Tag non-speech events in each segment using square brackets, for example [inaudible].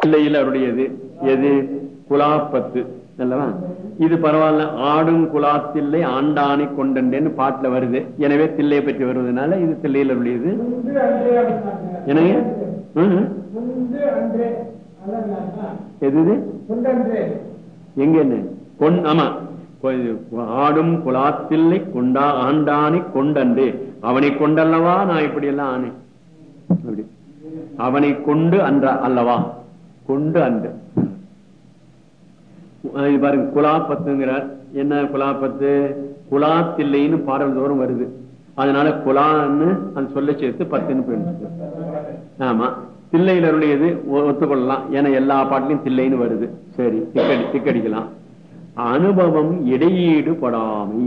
பிள்ளையில் அவருடையது எது? குலாப்பத்து அல்லவா? இது பரவாயில்ல. ஆடும் குலாத்தில்லை ஆண்டானை கொண்டேன்னு பாட்டுல வருது. எனவே தில்லையை பற்றி வருவதனால இது தில்லையில் அவருடையது என்னங்க? எது எங்க என்ன? கொண் ஆமா. ஆடும் குலாத்தில்லை கொண்டா ஆண்டானை கொண்டன்று அவனை கொண்டல்லவா? நான் இப்படி எல்லாம் ஆனேன். அப்படி. அவனை கொண்டு அன்ற அல்லவா? கொண்டு அந்த பாருங்க குலாபத்துங்கிறார். என்ன குலாபத்து? குலாத்தில்லைன்னு பாடல் தோறும் வருது. அதனால குலான்னு அந்த சொல்ல சேர்த்து பத்துன்னு போயிடுச்சு. ஆமா. தில்லையில் அருளியது ஒத்துக்கொள்ளலாம். ஏன்னா எல்லா பாட்டிலையும் தில்லைன்னு வருது. சரி திக்கடி திக்கடிக்கலாம். அனுபவம் இடையீடு படாமை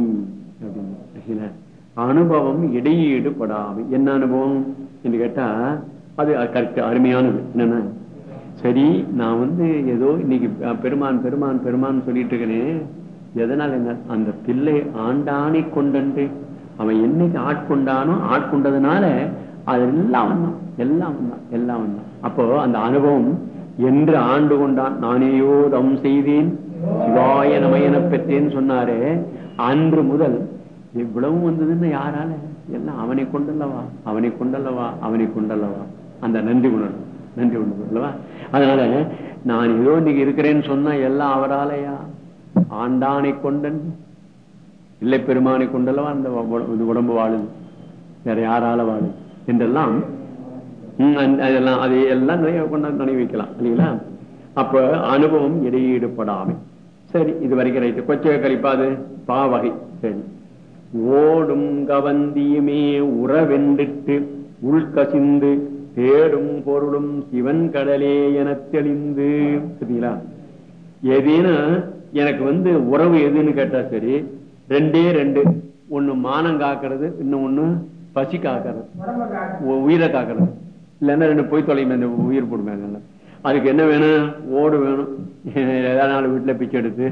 அப்படின்னு. அனுபவம் இடையீடு படாமை என்ன அனுபவம்? என்று கேட்டா அது கரெக்ட் அருமையானது. என்னன்னா சரி நான் வந்து ஏதோ இன்னைக்கு பெருமான் பெருமான் பெருமான் சொல்லிட்டு இருக்கிறேன் எதனால என்ன? அந்த பிள்ளை ஆண்டானை கொண்டன்று அவன் என்னைக்கு ஆட்கொண்டானோ ஆட்கொண்டதுனால அது எல்லாம் வந்தான் எல்லாம் வந்தான் எல்லாம் வந்தான். அப்போ அந்த அனுபவம் என்று ஆண்டு கொண்டான் நானேயோ தம் செய்தேன் சிவாய நமயன பெற்றேன்னு சொன்னாரே. அன்று முதல் இவ்வளவு வந்ததுன்னு யாரால? எல்லாம் அவனை கொண்டல்லவா? அவனை கொண்டல்லவா? அவனை கொண்டல்லவா? அந்த நன்றி உணர்வு. நன்றி உண்டு அல்லவா? அதனால நான் ஏதோ இன்னைக்கு இருக்கிறேன்னு சொன்னா எல்லாம் அவராலையா? ஆண்டானை கொண்டன் இல்லை பெருமானை கொண்டல்லவா அந்த உடம்பு வாழுது? வேற யாரால வாழுது? என்றெல்லாம் அதெல்லாம் அதை எல்லாம் நிறைய கொண்டாந்து நினைவு வைக்கலாம் இல்லைங்களா? அப்ப அனுபவம் இடையீடுபடாமை. சரி இது வரைக்கும் ரைட்டு. கொச்சை கழிப்பாது பாவகை சரி. ஓடும் கவந்தியுமே உறவென்றிட்டு உள்கசிந்து தேடும் பொருளும் சிவன் கடலே என தெளிந்து. சரிங்களா? எதுனா எனக்கு வந்து உறவு எதுன்னு கேட்டா சரி ரெண்டே ரெண்டு. ஒண்ணு மானம் காக்கிறது இன்னும் ஒண்ணு பசி காக்கிறது. உ- உயிரை காக்கிறது. இல்லைன்னா ரெண்டு போய் தொலைமே இந்த உயிர் போடுவாங்க அதுக்கு என்ன வேணும்? ஓடு வேணும். ஏதாவது நாலு வீட்டுல பிச்சை எடுத்து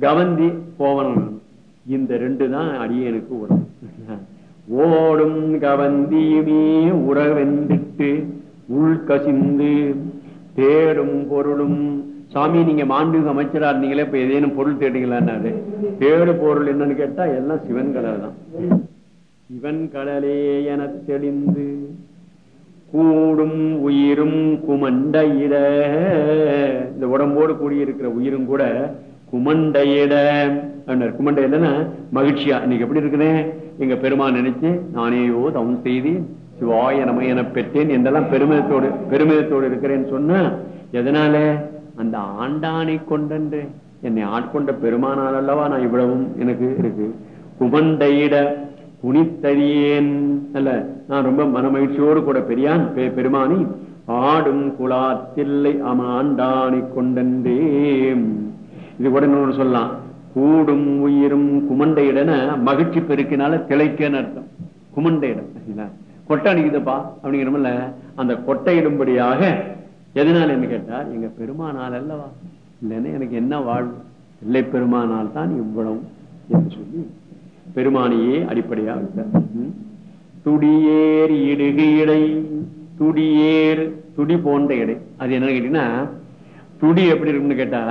கவந்தி கோவனம் வேணும் இந்த ரெண்டு தான் அடியனுக்கு உறவு. ஓடும் கவந்தியுமே உறவென்றிட்டு உள்கசிந்து தேடும் பொருளும். சாமி நீங்க மாண்புமிகு அமைச்சரா இருந்தீங்களே இப்ப ஏதேனும் பொருள் தேடுங்களான்னாரு தேடு பொருள் என்னன்னு கேட்டா எல்லாம் சிவன் கடல் தான். சிவன் கடலே எனத் தெளிந்து கூடும் உயிரும் குமண்டையிட இந்த உடம்போடு கூடியிருக்கிற உயிரும் கூட குமண்டையிட அப்படின்னாரு. குமண்டை என்னன்னா மகிழ்ச்சியா? இன்னைக்கு எப்படி இருக்குதேன் எங்க பெருமான் நினைச்சு நானேயோ தவம் செய்து சிவாய நம என பெற்றேன் என்றெல்லாம் பெருமிதத்தோடு பெருமிதத்தோடு இருக்கிறேன்னு சொன்ன எதனால? அந்த ஆண்டானை கொண்டன்று. என்னை ஆட்கொண்ட பெருமானால் அல்லவா? நான் இவ்வளவும் எனக்கு இருக்கு. குமண்டையிட குனித்தறியேன். அல்ல நான் ரொம்ப மனமகிழ்ச்சியோடு கூட பெரியான் பெ- பெருமானி ஆடும் குலாத்தில்லை அமாண்டானை கொண்டன்றே இது கூட இன்னொன்று சொல்லலாம். கூடும் உயிரும் குமண்டையிடன மகிழ்ச்சி பெருக்கினால திளைக்கன்னு அர்த்தம். குமண்டையிடம் கொட்டை அடிக்குதுப்பா அப்படிங்கிறமல்ல அந்த கொட்டையிடும்படியாக எதனால என்ன கேட்டா எங்க பெருமானால் அல்லவா. இல்லைன்னா எனக்கு என்ன வாழ்வு? இல்லை பெருமானால் தான் இவ்வளவு என்று சொல்லி பெருமானியே அடிப்படையா துடியேர் இடுகு இடை துடியேர் துடி போன்ற இடை. அது என்னன்னு கேட்டீங்கன்னா துடி எப்படி இருக்கும்னு கேட்டா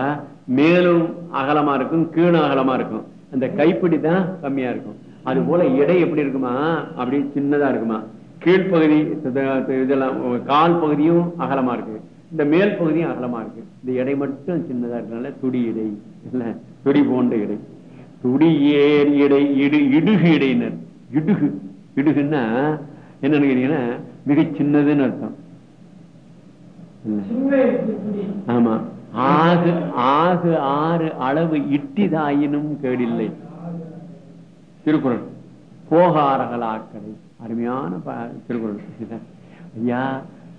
மேலும் அகலமா இருக்கும் கீழும் அகலமா இருக்கும். அந்த கைப்பிடி தான் கம்மியா இருக்கும். அது போல இடை எப்படி இருக்குமா? அப்படி சின்னதா இருக்குமா? கீழ்ப்பகுதி இது- இதெல்லாம் கால் பகுதியும் அகலமா இருக்கு. இந்த மேல் பகுதியும் அகலமா இருக்கு. இந்த இடை மட்டும் சின்னதா இருக்கனால துடி இடை இல்ல துடி போன்ற இடை துடி ஏர் இடை இடு இடுகு இடையினர் இடுகு இடுகுன்னா என்னன்னு கேட்டீங்கன்னா மிக சின்னதுன்னு அர்த்தம். ஆமா. ஆகு ஆகு ஆறு அளவு இட்டிதாயினும் கேடில்லை. திருக்குறள். போகாரகலாக்கடை அருமையான திருக்குறள். ஐயா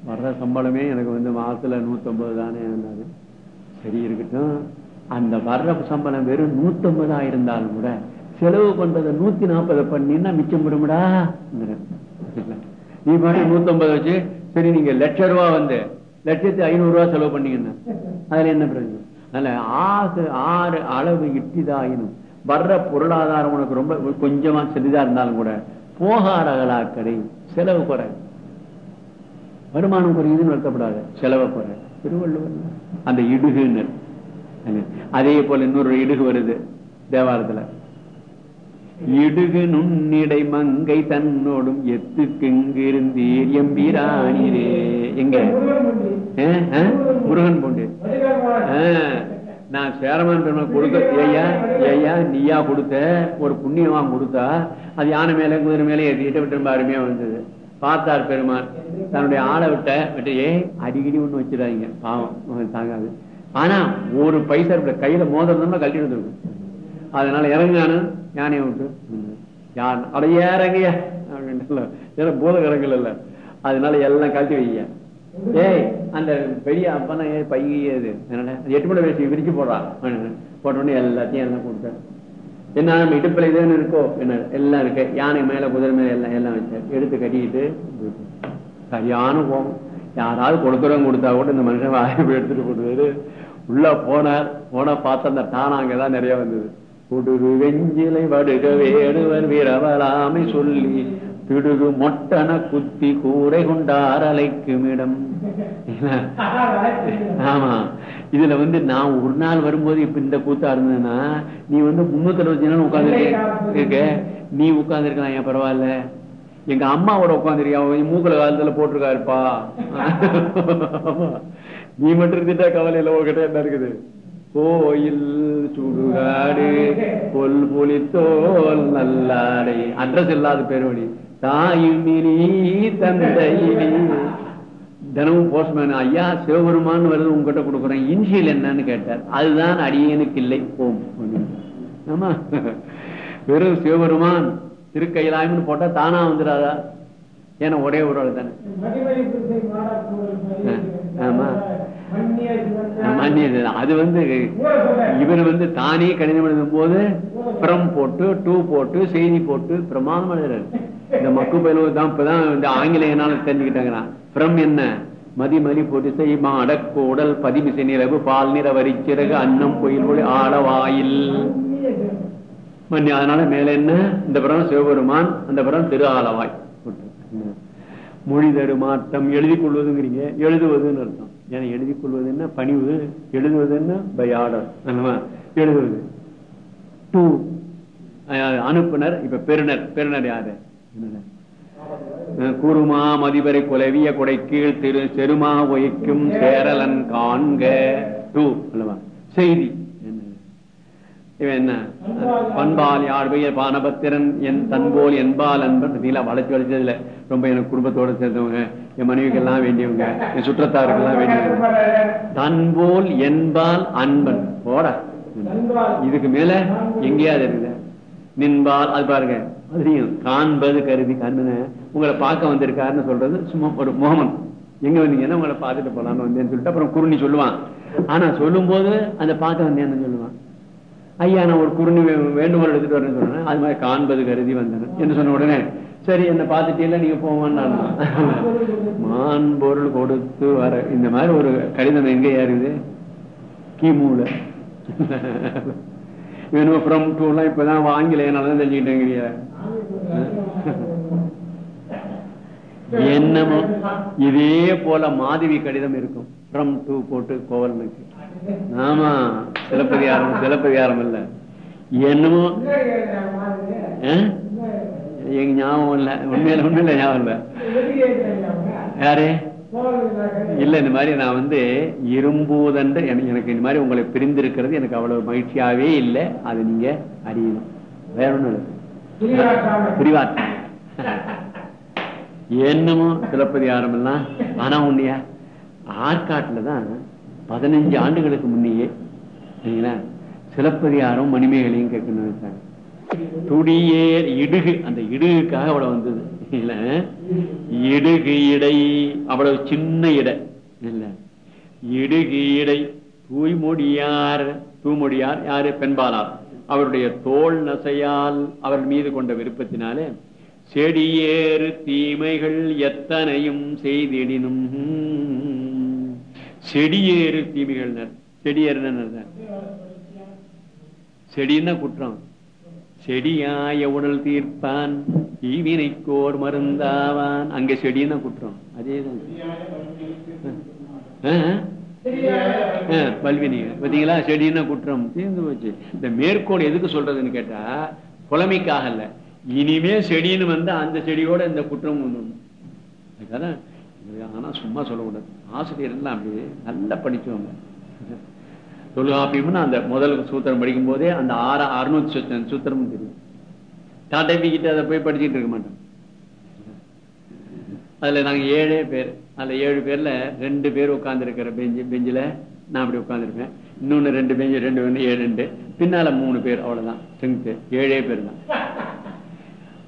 வர்ற சம்பளமே எனக்கு வந்து மாசத்துல நூத்தம்பது தானே இருந்தாரு சரி இருக்கட்டும். அந்த வர்ற சம்பளம் வெறும் நூத்தம்பதா இருந்தாலும் கூட செலவு பண்றதை நூத்தி நாற்பது பண்ணினா மிச்சம் விடுமுடா நீ பாட்டு நூத்தம்பது வச்சு சரி நீங்க லட்ச ரூபா வந்து லட்சத்தி ஐநூறு ரூபாய் செலவு பண்ணீங்கன்னா. அதுல என்ன பிரச்சனை? அதனால ஆகு ஆறு அளவு இட்டிதாயினும் வர்ற பொருளாதாரம் உனக்கு ரொம்ப கொஞ்சமா சிறிதா இருந்தாலும் கூட போகாரகலாக்கடை செலவு குறை. வருமானம் குறையுதுன்னு வருத்தப்படாத செலவை போற திருவள்ளுவர் அந்த இடுகுன்னு. அதே போல இன்னொரு இடுகு வருது தேவாரத்துல. இடுகு நுண்ணிடை மங்கை தன்னோடும் எத்துக்கெங்கிருந்தீர் எம்பிராணிரே எங்க? முருகன் பூண்டு. நான் சேரமான் பெருமாள் கொடுத்த ஏய்யா ஏய்யா நீயா கொடுத்த ஒரு புண்ணியமா கொடுத்தா அது யானை மேல குதிரை மேல ஏற்றிட்டு விட்டு அருமையா வந்தது. பார்த்தார் பெருமான். தன்னுடைய ஆளை விட்ட விட்டு ஏ அடிக்கடி ஒண்ணு வச்சிடாதீங்க. பாவம் தாங்காது. ஆனா ஒரு பைசா இருக்க கையில மோதிரம்னா கழட்டி வந்துருக்கும் அதனால இறங்கானு யானையை விட்டு யார் அட இறங்கையா அப்படின்னு பூத கிடங்கல இல்ல. அதனால எல்லாம் கழட்டி வைங்க ஏய் அந்த பெரிய அப்பனா பையது என்னடா அது எட்டு மணி வயசு விரிச்சு போடுறான் போட்ட உடனே எல்லாத்தையும் எல்லாம் கொடுத்தேன் என்ன நம்ம இடுப்புல இதுன்னு இருக்கோ? என்ன எல்லாம் இருக்கு. யானை மேல குதிரை மேல எல்லாம் எல்லாம் வச்சார் எடுத்து கட்டிக்கிட்டு சரியான கோபம். யாராவது கொடுக்குறவங்க கொடுத்தா கூட இந்த மனுஷன் வாய்ப்பு எடுத்துட்டு போடுவாரு உள்ள போனார் போனா பார்த்தா அந்த தானாங்கதான் நிறைய வந்தது. குடுரு வெஞ்சிலை வடுக வேடுவர் வீரவராமை சொல்லி திடுகு மொட்டன குத்தி கூரை கொண்டார் அலைக்கும் இடம் ஆமா. இதுல வந்து நான் ஒரு நாள் வரும்போது இப்ப இந்த கூத்தா இருந்ததுன்னா நீ வந்து முன்னூத்தி அறுபத்தி நாள் உட்கார்ந்து இருக்க நீ உட்கார்ந்து இருக்கலாம் ஏன் பரவாயில்ல. எங்க அம்மாவோட உட்காந்துருக்கியா மூக்கல காலத்துல போட்டிருக்காருப்பா. நீ மட்டும் இருந்துட்டா கவலை இல்ல உங்ககிட்ட என்ன இருக்குது? கோயில் சுடுகாடு கொல் புலித்தோல் நல்லாடை அட்ரஸ் இல்லாத பேரோடி தாயுமிரி தந்தையினி தினமும் போஸ்ட்மேன் ஐயா சிவபெருமான் வருது உங்ககிட்ட கொடுக்குறேன். இன்ஷியல் என்னன்னு கேட்டார். அதுதான் அடியனுக்கு இல்லை. போம் ஆமா. வெறும் சிவபெருமான் திருக்கையிலாயம்னு போட்டா தானா வந்துடாதா ஏன்னா ஒரே ஒரு ஆள் தானே. ஆமா. அது வந்து இவர் வந்து தானே கணிதம் எழுதும் போது பிரம் போட்டு டூ போட்டு செய்தி போட்டு பிரமாதம் எழுதுறாரு. இந்த மக்கு பயிலு தான் இப்பதான் இந்த ஆங்கிலேயனால தெரிஞ்சுக்கிட்டாங்கன்னா பிரம் என்ன? மதி மதி போட்டு செய்மா அடக்கு உடல் பதிமிசை நிறவு பால் நிற வரிச்சிறகு அன்னம் பொயில் ஒளி ஆடவாயில். மன்னி அதனால மேல என்ன? இந்த புறம் சிவபெருமான் அந்த புறம் திரு ஆலவாய் மொழி தருமாற்றம் எழுதி கொள்வதுங்கிறீங்க. எழுதுவதுன்னு அர்த்தம். ஏன்னா எழுதி கொள்வது என்ன? பணிவு. எழுதுவது என்ன? By order. எழுதுவது. டூ. அனுப்புனர் இப்ப பெருனர் பெருனர் யாரு? கூறுமா மதிவரை குலவிய கொடை கீழ் திரு செருமா ஒய்க்கும் சேரலன் காண்க. டூ அல்லவா? செய்தி? இவன் என்ன? பண்பால் யார் பெயர்? பானபத்திரன் என் தன்போல் என்பால் அன்பன். நீலா வளைச்சு வளைச்சதுல ரொம்ப எனக்கு குடும்பத்தோட சேர்ந்தவங்க. என் மனைவிக்கெல்லாம் வேண்டியவங்க. என் சுற்றத்தாருக்கெல்லாம் வேண்டியவங்க. தன்போல் என்பால் அன்பன். போட. இதுக்கு மேல எங்கேயாவது இருக்குது நின்பால் அது பாருங்க. அதுலயும் காண்பது கருதி கண்ணு உங்களை பார்க்க வந்திருக்காருன்னு சொல்றது சும்மா ஒரு முகமன் எங்க வந்தீங்கன்னா உங்களை பார்த்துட்டு போலான்னு வந்தேன்னு சொல்லிட்டு அப்புறம் குருணி சொல்லுவான். ஆனா சொல்லும் போது அந்த பார்க்க வந்தேன்னு சொல்லுவான். ஐயா நான் ஒரு குருணி வே- வேண்டுகோள் எடுத்துட்டு வரேன்னு சொன்னேன். அது மாதிரி காண்பது கருதி வந்தேன் என்று சொன்ன உடனே சரி என்ன பார்த்துட்டீங்களா நீங்க போவான்னு மான் பொருள் கொடுத்து வர இந்த மாதிரி ஒரு கடிதம் எங்க ஏறுது? கிமுல. இவனும் ஃப்ரம் டூ எல்லாம் இப்பதான் வாங்கல என்னாலதான் தெரிஞ்சுக்கிட்டேங்கிறிய. என்னமோ இதே போல மாதவி கடிதம் இருக்கும். ஃப்ரம் டூ போட்டு கோவலனுக்கு. ஆமா சிலப்பதிகாரம் சிலப்பதிகாரம் இல்ல. என்னமோ எங்க ஞாபகம் இல்ல. உண்மையில உண்மையில ஞாபகம் இல்ல. யாரு? இல்ல இந்த மாதிரி நான் வந்து இரும்பூதன்று எனக்கு இந்த மாதிரி உங்களை பிரிந்திருக்கிறது எனக்கு அவ்வளவு மகிழ்ச்சியாவே இல்லை. அது நீங்க அறியணும். வேற ஒண்ணும் இல்லை. பிரிவாட்டம் என்னமோ சிலப்பதிகாரம் எல்லாம் ஆனா உண்மையா ஆற்காட்டுல தான் பதினஞ்சு ஆண்டுகளுக்கு முன்னையே சரிங்களா? சிலப்பதிகாரம் மணிமேகலையும் கேட்கணும்னு துடியேர் இடுகு அந்த இடுகுக்காக அவ்வளவு வந்தது. இல்ல. இடுகு இடை அவ்வளவு சின்ன இடை. இல்ல. இடுகு இடை தூய்மொழியார் தூமொழியார் யாரு? பெண்பாளார் அவருடைய தோல் நசையால் அவர் மீது கொண்ட விருப்பத்தினாலே செடியேறு தீமைகள் எத்தனையும் செய்திடினும். செடியேறு தீமைகள் செடியேறு செடின்னா குற்றம். செடியாய உடல் தீர்ப்பான் ஈவினைக்கோர் மருந்தாவான். அங்க செடின்னா குற்றம். அதேதான். பல்வினி. பாத்தீங்களா செடின்னா குற்றம். தீர்ந்து போச்சு. இந்த மேற்கோள் எதுக்கு சொல்றதுன்னு கேட்டா புலமைக்காக இல்ல. இனிமே செடின்னு வந்து அந்த செடியோட இந்த குற்றம் வந்துடணும் ஆனா சும்மா சொல்லக்கூடாது. ஆசிரியர் எல்லாம் அப்படி நல்லா படிச்சவங்க. தொல்காப்பியம்னு அந்த முதல் சூத்திரம் படிக்கும் போதே அந்த ஆற அறுநூத்தி சுத்தம் சூத்திரமும் தெரியும். கிட்ட அதை போய் படிச்சுட்டு இருக்க மாட்டோம். அதுல நாங்க ஏழே பேர் அதுல ஏழு பேர்ல ரெண்டு பேர் உட்கார்ந்து இருக்கிற பெஞ்சு பெஞ்சில நான் அப்படி உட்காந்துருப்பேன் இன்னொன்னு ரெண்டு பெஞ்சு ரெண்டு ஒண்ணு ஏழு ரெண்டு. பின்னால மூணு பேர் அவ்வளவுதான். ஸ்ட்ரென்த் ஏழே பேர் தான்.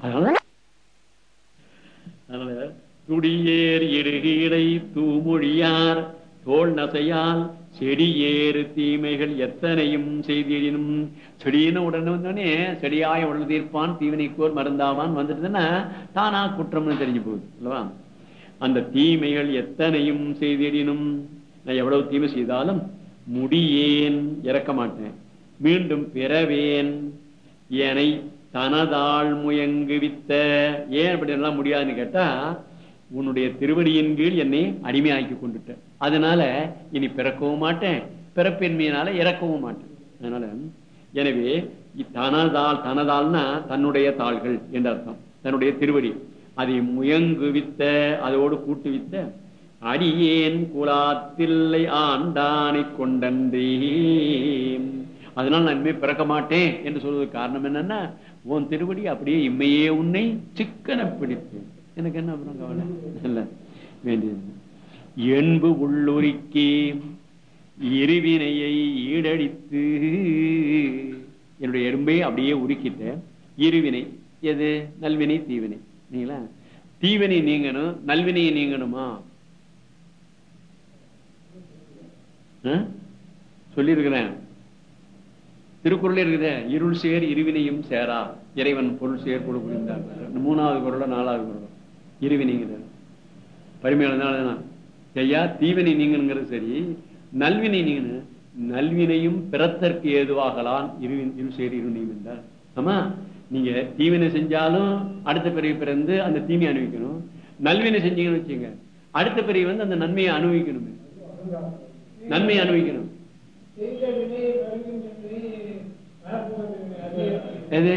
அதனால அதனால துடியேர் இடுகீடை தூமொழியார் தோல் நசையால் செடி ஏறு தீமைகள் எத்தனையும் செய்திடினும் செடியின உடனே வந்தோடனே செடியாய உடல் தீர்ப்பான் தீவினைக்கோர் மருந்தாவான் வந்துட்டுன்னா தானா குற்றம்னு தெரிஞ்சு போகுது இல்லவா அந்த தீமைகள் எத்தனையும் செய்திடினும் நான் எவ்வளவு தீமை செய்தாலும் முடியேன் இறக்க மாட்டேன். மீண்டும் பிறவேன். என்னை தனதாள் முயங்குவித்த ஏன் அப்படி எல்லாம் முடியாதுன்னு கேட்டா உன்னுடைய திருவடியின் கீழ் என்னை அடிமையாக்கி கொண்டுட்டேன் அதனால இனி பிறக்கவும் மாட்டேன். பிறப்பின்மையினால இறக்கவும் மாட்டேன். அதனால எனவே தனதால் தனதால்னா தன்னுடைய தாள்கள் என்ற அர்த்தம். தன்னுடைய திருவடி. அதை முயங்குவித்த அதோடு கூட்டுவித்த அடியேன் குலாத்தில்லை ஆண்டானை கொண்டன்றே அதனால் நான் இனிமே பிறக்க மாட்டேன் என்று சொல்வதற்கு காரணம் என்னன்னா உன் திருவடி அப்படியே இம்மையே உன்னை சிக்கன பிடித்து எனக்கு என்ன அப்புறம் கவலை? இல்லை வேண்டியது. என்பு உள்ளுரிக்கே இருவினையை ஈடடித்து. என்னுடைய எறும்பை அப்படியே உருக்கிட்ட இருவினை எது? நல்வினை தீவினை. இல்லைங்களா? தீவினை நீங்கணும் நல்வினையை நீங்கணுமா? ஆ? சொல்லியிருக்கிறேன். திருக்குறள் இருக்குது. இருள் சேர் இருவினையும் சேரா. இறைவன் பொருள் சேர் கொடு புரிந்தார். மூணாவது குரலோ நாலாவது குரலோ இருவினைங்கிறது. பரிமையாளர் ஐயா தீவினை நீங்கணுங்கிறது சரி நல்வினை நீங்கணும் நல்வினையும் பிறத்தற்கு ஏதுவாகலாம். இரு சேர் இருவினையும் என்றார். ஆமா நீங்க தீவினை செஞ்சாலும் அடுத்த பிறகு பிறந்து அந்த தீமை அனுபவிக்கணும். நல்வினை செஞ்சீங்கன்னு வச்சுங்க அடுத்த பிறகு வந்து அந்த நன்மையை அனுபவிக்கணும். நன்மையை அனுபவிக்கணும். அது எது?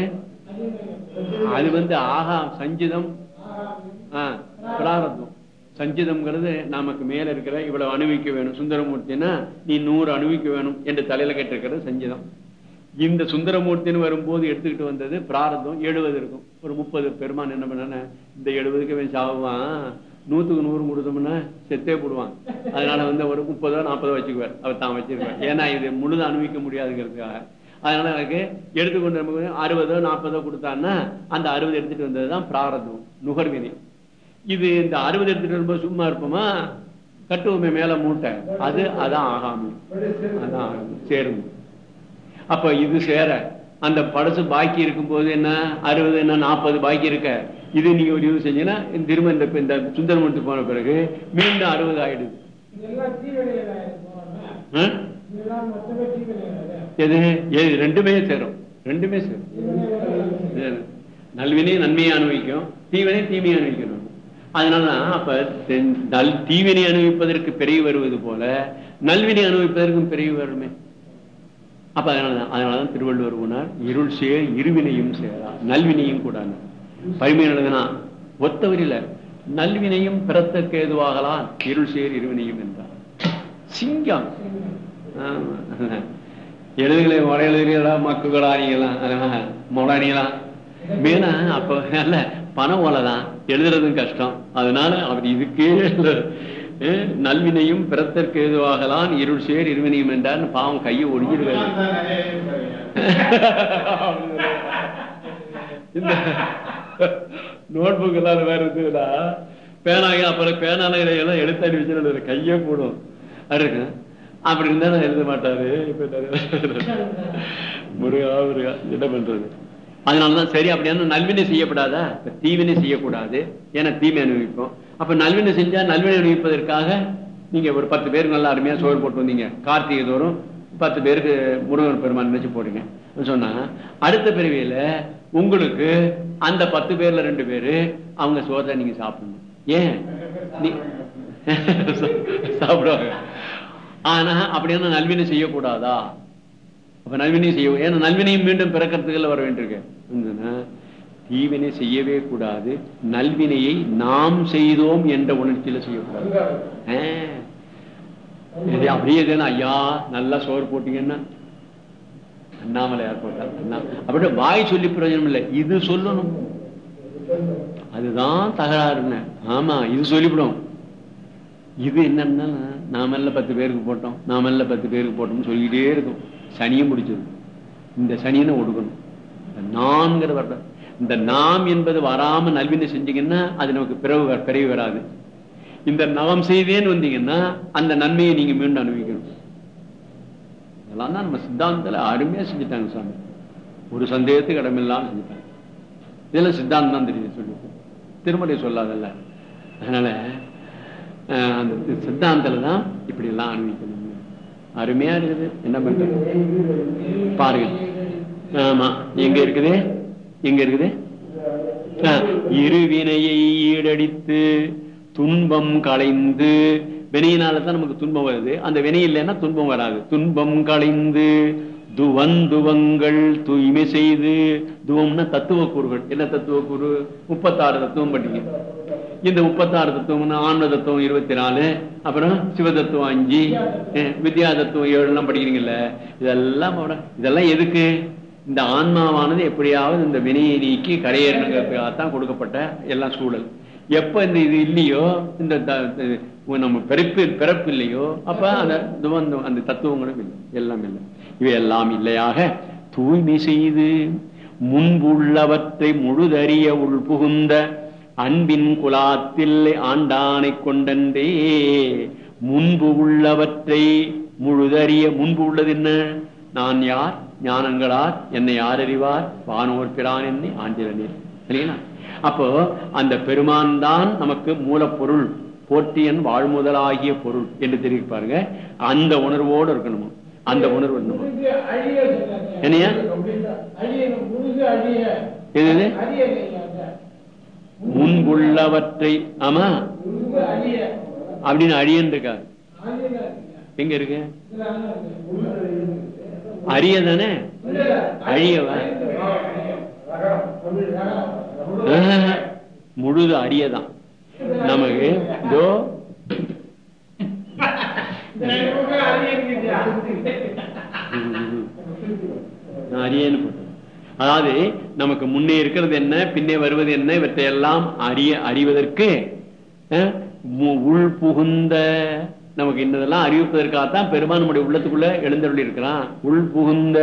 அது வந்து ஆகா சஞ்சிதம் ஆகாது. பிராரத்தம் சஞ்சிதம்ங்கிறது நமக்கு மேல இருக்கிற இவ்வளவு அனுபவிக்க வேணும். சுந்தரமூர்த்தினா நீ நூறு அனுபவிக்க வேணும் என்று தலையில கேட்டிருக்கிறது சஞ்சிதம். இந்த சுந்தரமூர்த்தின்னு வரும்போது எடுத்துக்கிட்டு வந்தது பிராரதம். எழுபது இருக்கும். ஒரு முப்பது பெருமான் என்ன பண்ண இந்த எழுபதுக்கு சாவான் நூத்துக்கு நூறு கொடுத்தோம்னா செத்தே போடுவான். அதனால வந்து ஒரு முப்பதோ நாற்பதோ வச்சுக்குவார். அவர் தான் வச்சிருக்கார் ஏன்னா இது முழுதும் அனுபவிக்க முடியாதுங்கிறதுக்காக. அதனால எனக்கு எடுத்துக்கொண்டு நமக்கு அறுபதோ நாற்பதோ கொடுத்தான்னா அந்த அறுபது எடுத்துட்டு வந்ததுதான் பிராரதம். நுகர்வினை. இது இந்த அறுபது எடுத்துட்டு வரும்போது சும்மா இருப்போமா? கட்டுவோமே மேல மூட்டை. அது அதான் ஆகாமி. அதான் ஆகாமி. சேரும். அப்ப இது சேர அந்த படசு பாக்கி இருக்கும்போது என்ன? அறுபது என்ன நாற்பது பாக்கி இருக்க? இது நீங்க ஒரு இது செஞ்சீங்கன்னா திரும்ப இந்த இந்த சுந்தரமூர்த்தி போன பிறகு மீண்டும் அறுபது ஆயிடுது. இருக்கும் எது? எது? ரெண்டுமே சேரும். ரெண்டுமே சேரும். நல்வினை நன்மையை அனுபவிக்கும். தீவினை தீமையை அனுபவிக்கணும். அதனாலதான் அப்ப தென்- நல் தீவினை அனுபவிப்பதற்கு பெரிய வருவது போல நல்வினை அனுபவிப்பதற்கும் பெரிய வருமே. அப்ப அதனாலதான் அதனாலதான் திருவள்ளுவர் உணர் இருள் சேர் இருவினையும் சேரா. நல்வினையும் கூட பரிமை எழுதுனா ஒத்தவரில நல்வினையும் பிறத்தற்கு ஏதுவாகலாம் இருள் சேர் இருவினையும் என்றார். சிங்கம். எழுதுகளை முறை எழுதுகளா மக்குகளா நீங்களாம் மொடானியலாம் மேனா அப்ப அல்ல பணம் ஓலதான். எழுதுறதும் கஷ்டம். அதனால அவர் இதுக்கே நல்வினையும் பிறத்தற்கு ஏதுவாகலாம். இருள் சேர் இருவினையும் என்றார் பாவம் கையை ஒடிஞ்சிருக்காரு இந்த நோட்புக் எல்லாம் வேற இருக்குதுடா பேனாக அப்புறம் பேனால எல்லாம் எடுத்து அடிச்சு கையே போடும். அது இருக்கு அப்படி இருந்தா நான் எழுத மாட்டாரு. இப்ப முருகா முருகா என்ன பண்றது? அதனாலதான் சரி அப்படியான நல்வினை செய்யப்படாத? தீவினை செய்யக்கூடாது. ஏன்னா தீமை அனுபவிப்போம். அப்ப நல்வினை செஞ்சா நல்வினை அனுபவிப்பதற்காக நீங்க ஒரு பத்து பேர் நல்லா அருமையா சோறு போட்டு வந்தீங்க. கார்த்திகை தோறும் பத்து பேருக்கு முருகன் பெருமான் நினைச்சு போடுங்க. சொன்னா அடுத்த பிறவியில உங்களுக்கு அந்த பத்து பேர்ல ரெண்டு பேரு அவங்க சோதனை நீங்க சாப்பிடணும். ஏன்? [laughs] சாப்பிடுவாங்க. ஆனா என்ன நல்வினை செய்யக்கூடாதா? அப்ப நல்வினையும் செய்ய ஏன்னா நல்வினையும் மீண்டும் பிறக்கிறதுக்குள்ள வர வேண்டியிருக்கேன் தீவினை செய்யவே கூடாது. நல்வினையை நாம் செய்தோம் என்ற உணர்ச்சியில செய்யக்கூடாது. அப்படியே ஐயா நல்லா சோறு போட்டீங்கன்னா அண்ணாமலையார் போட்டார் அண்ணா அப்படி வாய் சொல்லி பிரயோஜனம் இல்லை. இது சொல்லணும். அதுதான் தகராறுன்னு. ஆமா இது சொல்லிவிடும். இது என்னன்னா நாமெல்ல பத்து பேருக்கு போட்டோம். நாமெல்ல பத்து பேருக்கு போட்டோம்னு சொல்லிக்கிட்டே இருக்கும். சனியும் பிடிச்சிருக்கும் இந்த சனியனை ஒடுக்கணும். நான்கிற வரல இந்த நாம் என்பது வராம நல்வினை செஞ்சீங்கன்னா அது நமக்கு பிறகு பிறகு வராது. இந்த நவம் செய்தேன்னு வந்தீங்கன்னா அந்த நன்மையை நீங்க மீண்டும் அனுபவிக்கணும். இதெல்லாம் தான் நம்ம சித்தாந்தத்தில் அருமையா செஞ்சுட்டாங்க சாமி. ஒரு சந்தேகத்துக்கு இடமில்லாம செஞ்சுட்டாங்க. இதெல்லாம் சித்தாந்தம் தான் தெரியுது சொல்லி. திருமலை சொல்லாதல்ல. அதனால அந்த சித்தாந்தத்துல தான் இப்படி எல்லாம் அனுபவிக்கணும். அருமையா இருக்குது. என்ன பண்றது? பாருங்க. ஆமா. எங்க இருக்குது? எங்க இருக்குது? இருவினையை ஈடடித்து துன்பம் களைந்து. வினையினாலதான் நமக்கு துன்பம் வருது. அந்த வினை இல்லைன்னா துன்பம் வராது. துன்பம் களைந்து துவந்துவங்கள் தூய்மை செய்து துவம்னா தத்துவ கூறுகள். என்ன தத்துவ கூறு? முப்பத்தாறு தத்துவம் படிங்க இந்த முப்பத்தாறு தத்துவம்னா ஆன்ம தத்துவம் இருபத்தி நாலு அப்புறம் சிவதத்துவம் அஞ்சு அஹ், வித்யா தத்துவம் ஏழு எல்லாம் படிக்கிறீங்கல்ல இதெல்லாம் இதெல்லாம் எதுக்கு? இந்த ஆன்மாவானது எப்படியாவது இந்த வினையை நீக்கி கரையேறணுங்கிறதுக்காகத்தான் கொடுக்கப்பட்ட எல்லாம் சூழல். எப்ப இந்த இது இல்லையோ இந்த த- நம்ம பிறப்பு பிறப்பு இல்லையோ அப்ப அந்த துவந்தம் அந்த தத்துவங்களும் இல்லை. எல்லாம் இல்லை. இவையெல்லாம் இல்லையாக தூய்மை செய்து முன்புள்ளவற்றை முழுதறிய உள் புகுந்த அன்பின் குலாத்தில் ஆண்டானை கொண்டன்றே. முன்பு உள்ளவற்றை முழுதறிய முன்பு உள்ளது என்ன நான் யார்? ஞானங்களார்? என்னை யார் அறிவார் வானோர் பிரான் என்னை ஆண்டிரநீர் சரிங்களா? அப்போ அந்த பெருமான் தான் நமக்கு மூலப்பொருள் போற்றியன் வாழ்முதலாகிய பொருள் என்று தெரிவிப்பாருங்க. அந்த உணர்வோடு இருக்கணும்? அந்த உணர்வு என்னையா? முன்புள்ளவற்றை ஆமா. அப்படின்னு அழியன் இருக்கா எங்க இருக்கு? அரிய தானே அழியவா? முழுது அரியதான். நமக்கு இதோ இந்த பக்கம் அழிய இருக்குதுயா. நான் போட்டேன் அதாவது நமக்கு முன்னே இருக்கிறது என்ன பின்னே வருவது என்ன இவற்றை எல்லாம் அறிய அறிவதற்கு அஹ், உள் புகுந்த நமக்கு இன்னதெல்லாம் அறிவிப்பதற்காகத்தான் பெருமான் நம்முடைய உள்ளத்துக்குள்ள எழுந்தருள் இருக்கிறான் உள் புகுந்த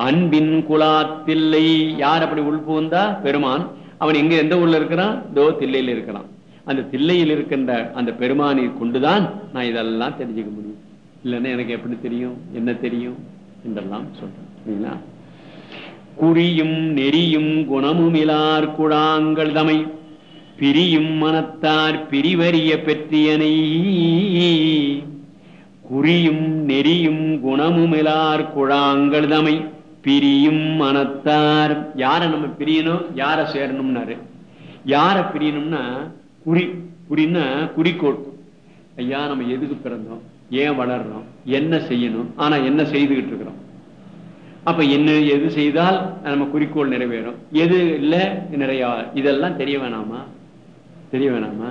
அன்பின் குலாத்தில்லை யார் அப்படி உள் புகுந்தா பெருமான் அவன் எங்க எந்த ஊர்ல இருக்கிறான் தோ தில்லையில இருக்கிறான் அந்த தில்லையில் இருக்கின்ற அந்த பெருமானை கொண்டுதான் நான் இதெல்லாம் தெரிஞ்சுக்க முடியும். இல்லைன்னா எனக்கு எப்படி தெரியும்? என்ன தெரியும்? என்றெல்லாம் சொல்றேன். சரிங்களா? குறியும் நெறியும் குணமுமிலார் குழாங்கள் தமை. பிரியும் மனத்தார் பிரிவறிய பெற்றியனை. குறியும் நெறியும் குணமுமிலார் குழாங்கள் தமை. பிரியும் மனத்தார். யார நம்ம பிரியணும்? யார சேரணும்னாரு? யார பிரியணும்னா குறி குறின்னா குறிக்கோள் ஐயா நம்ம எதுக்கு பிறந்தோம்? ஏன் வளர்றோம்? என்ன செய்யணும்? ஆனா என்ன செய்துகிட்டு இருக்கிறோம்? அப்ப என்ன எது செய்தால் நம்ம குறிக்கோள் நிறைவேறும்? எது இல்ல நிறையா இதெல்லாம் தெரிய வேணாமா? தெரிய வேணாமா?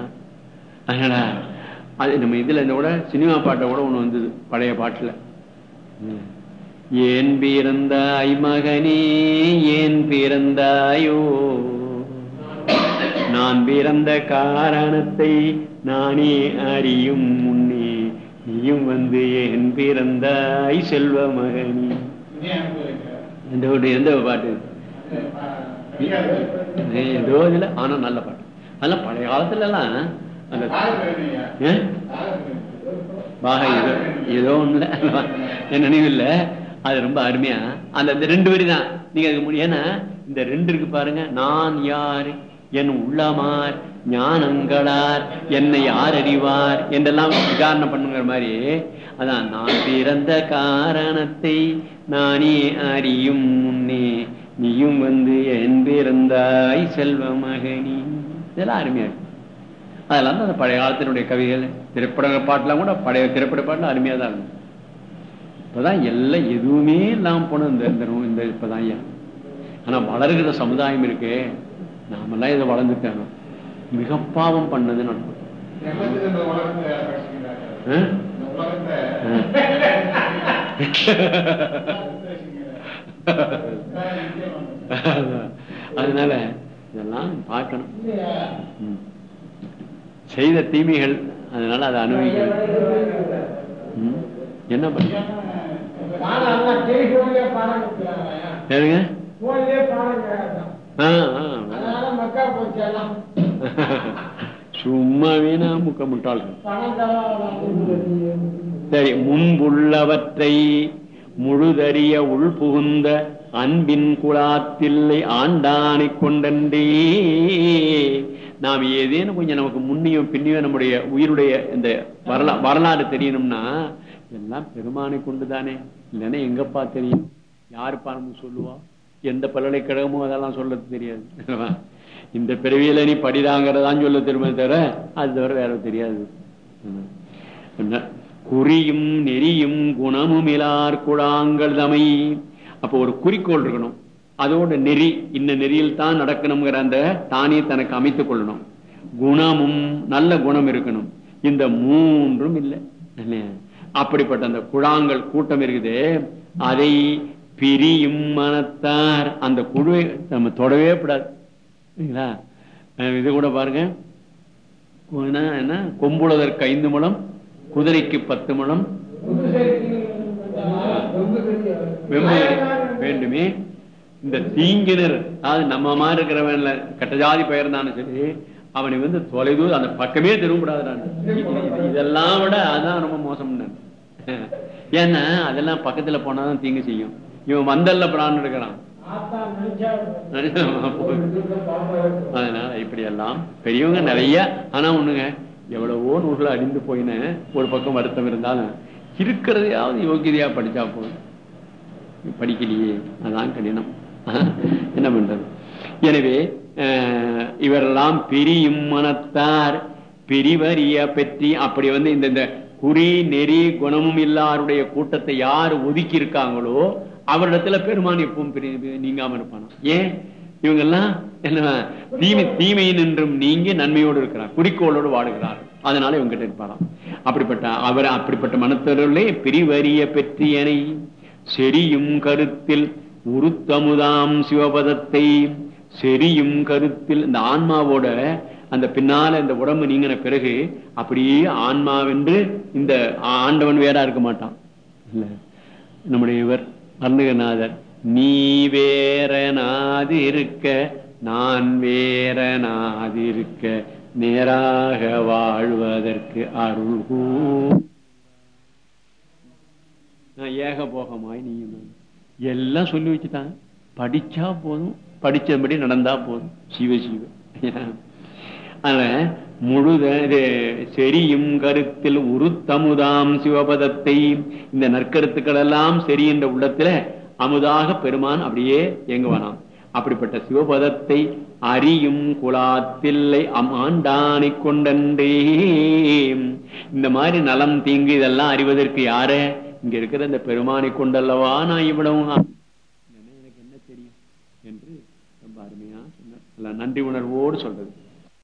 அதனால அது நம்ம இதுல இந்த கூட சினிமா பாட்டை கூட ஒண்ணு வந்தது பழைய பாட்டுல. ஏன் பிறந்தாய் மகனே ஏன் பிறந்தாயோ? நான் பிறந்த காரணத்தை நானே அறியும் முன்னே. நீயும் வந்து என் பிறந்தாய் செல்வ மகனி. எந்த எந்த பாட்டு? ஏதோ இதுல? ஆனா நல்ல பாட்டு. அதெல்லாம் பழைய காலத்துல எல்லாம் அந்த பாக ஏதோ ஏதோ ஒண்ணுல. என் நினைவு இல்ல அது ரொம்ப அருமையா. அந்த ரெண்டு வரி தான் நீங்க அதுக்கு ஏன்னா இந்த ரெண்டு இருக்கு பாருங்க. நான் யாரு? என் உள்ளமார் ஞானங்களார் என்னை யார் அறிவார் என்றெல்லாம் விசாரணை பண்ணுங்கிற மாதிரி அதான் நான் பிறந்த காரணத்தை நானே அறியும் முன்னே நீயும் வந்து என் பிறந்தாய் செல்வ மகனி. இதெல்லாம் அருமையா இருக்கும் அதெல்லாம் தான் அந்த பழைய காலத்தினுடைய கவிகள் திரைப்பட பாட்டுலாம் கூட பழைய திரைப்பட பாட்டுல அருமையா தான் இருக்கும். இப்பதான் எல்லாம் எதுவுமே இல்லாமல் போன இந்த இந்த இந்த இப்பதான் ஐயா ஆனா வளர்கிற சமுதாயம் இருக்கே. நாமெல்லாம் இதை வளர்ந்துட்டாங்க மிக பாவம் பண்ணது நடக்கும். [laughs] அதனால இதெல்லாம் பார்க்கணும். இல்லையா? ம். செய்த தீமைகள் அதனால அதை அனுபவிக்கணும். ம். என்ன பண்ண? பாடம் சும்மா வீணா முக்க முட்டாள்கள் சரி முன்புள்ளவற்றை முழுதறிய உள் புகுந்த அன்பின் குலாத்தில்லை ஆண்டானை கொண்டன்றே. நாம் ஏதேனும் கொஞ்சம் நமக்கு முன்னியும் பின்னியும் நம்முடைய உயிருடைய இந்த வரலா வரலாறு தெரியணும்னா எல்லாம் பெருமானை கொண்டுதானே. இல்லைன்னா எங்கப்பா தெரியும்? யாருப்பா நம்ம சொல்லுவா? எந்த பல்கலைக்கழகமும் அதெல்லாம் சொல்றது தெரியாது. [laughs] இந்த பிறவியில நீ படிதாங்கிறதான் சொல்ல திரும்ப தவிர அது தவிர வேற தெரியாது. என்ன? குறியும் நெறியும் குணமும் இலார் குழாங்கள் தமை. அப்போ ஒரு குறிக்கோள் இருக்கணும். அதோட நெறி இந்த நெறியில் தான் நடக்கணுங்கிற அந்த தானே தனக்கு அமைத்துக் கொள்ளணும். குணமும் நல்ல குணம் இருக்கணும். இந்த மூன்றும் இல்லை. அப்படிப்பட்ட அந்த குழாங்கள் கூட்டம் இருக்குது. அதை பிரியும் மனத்தார். அந்த குழுவை நம்ம தொடவே கூடாது. சரிங்களா? இது கூட பாருங்க. என்ன என்ன? கொம்புளதற்கு ஐந்து முழம் குதிரைக்கு பத்து முழம். வேண்டுமே. இந்த தீங்கினர் அதாவது நம்ம மாதிரி இருக்கிறவன்ல கட்டஜாதி பெயர் தானே சரி அவனை வந்து தொலைதூர் அந்த பக்கமே திரும்பக்கூடாதுடான் இதெல்லாம் விட அதான் ரொம்ப மோசம் ஏன்னா அதெல்லாம் பக்கத்துல போனாதான் தீங்கு செய்யும். இவன் வந்தல்ல பிரான் இருக்கிறான். அதனால இப்படி எல்லாம் பெரியவங்க நிறைய ஆனா ஒண்ணுங்க எவ்வளவோ நூல்கள் அடிந்து போயின. ஒரு பக்கம் வருத்தம் இருந்தாலும் இருக்கிறதையாவது யோகியதையா படிச்சா போதும். படிக்கலையே அதான் கடினம். [laughs] என்ன பண்றது? எனவே இவரெல்லாம் பிரியும் மனத்தார். பிரிவரிய பெற்றி அப்படி வந்து இந்த இந்த குறி நெறி குணமும் இல்லாருடைய கூட்டத்தை யார் ஒதுக்கி இருக்காங்களோ அவரிடத்துல பெருமான் எப்பவும் நீங்காம இருப்பானா? ஏன்? இவங்க எல்லாம் என்ன தீமை தீமையின் என்றும் நீங்கி நன்மையோடு இருக்கிறார் குறிக்கோளோடு வாடுகிறார். அதனால இவங்க கிட்ட இருப்பாராம். அப்படிப்பட்ட அவர் அப்படிப்பட்ட மனத்தருளே பிரிவரிய பெற்றியனை செரியும் கருத்தில் உருத்தமுதாம் சிவபதத்தை செரியும் கருத்தில் இந்த ஆன்மாவோட அந்த பின்னால இந்த உடம்பு நீங்கின பிறகு அப்படியே ஆன்மாவென்று இந்த ஆண்டவன் வேறா இருக்க மாட்டான். இல்ல நம்முடைய இவர் அருணகநாதர் நீ வேற நாதிருக்க நான் வேற நாதிருக்க நேராக வாழ்வதற்கு அருள்கூ நான் ஏகபோகமாய் நீ எல்லாம் சொல்லி வச்சுட்டாங்க படிச்சா போதும். படிச்சபடி நடந்தா போதும். சிவ சிவ. அதனால முழுத செரியும் கருத்தில் உருத்தமுதாம் சிவபதத்தை. இந்த நற்கருத்துக்கள் எல்லாம் செரிகின்ற என்ற உள்ளத்துல அமுதாக பெருமான் அப்படியே இயங்குவானாம். அப்படிப்பட்ட சிவபதத்தை அறியும் குலாத்தில்லை அமாண்டானை கொண்டன்றே. இந்த மாதிரி நலம் தீங்கு இதெல்லாம் அறிவதற்கு யார? இங்க இருக்கிற இந்த பெருமானை கொண்டல்லவா நான் இவ்வளவு எனக்கு என்ன தெரியும் என்று ரொம்ப அருமையா சொன்ன நன்றி உணர்வோடு சொல்றது.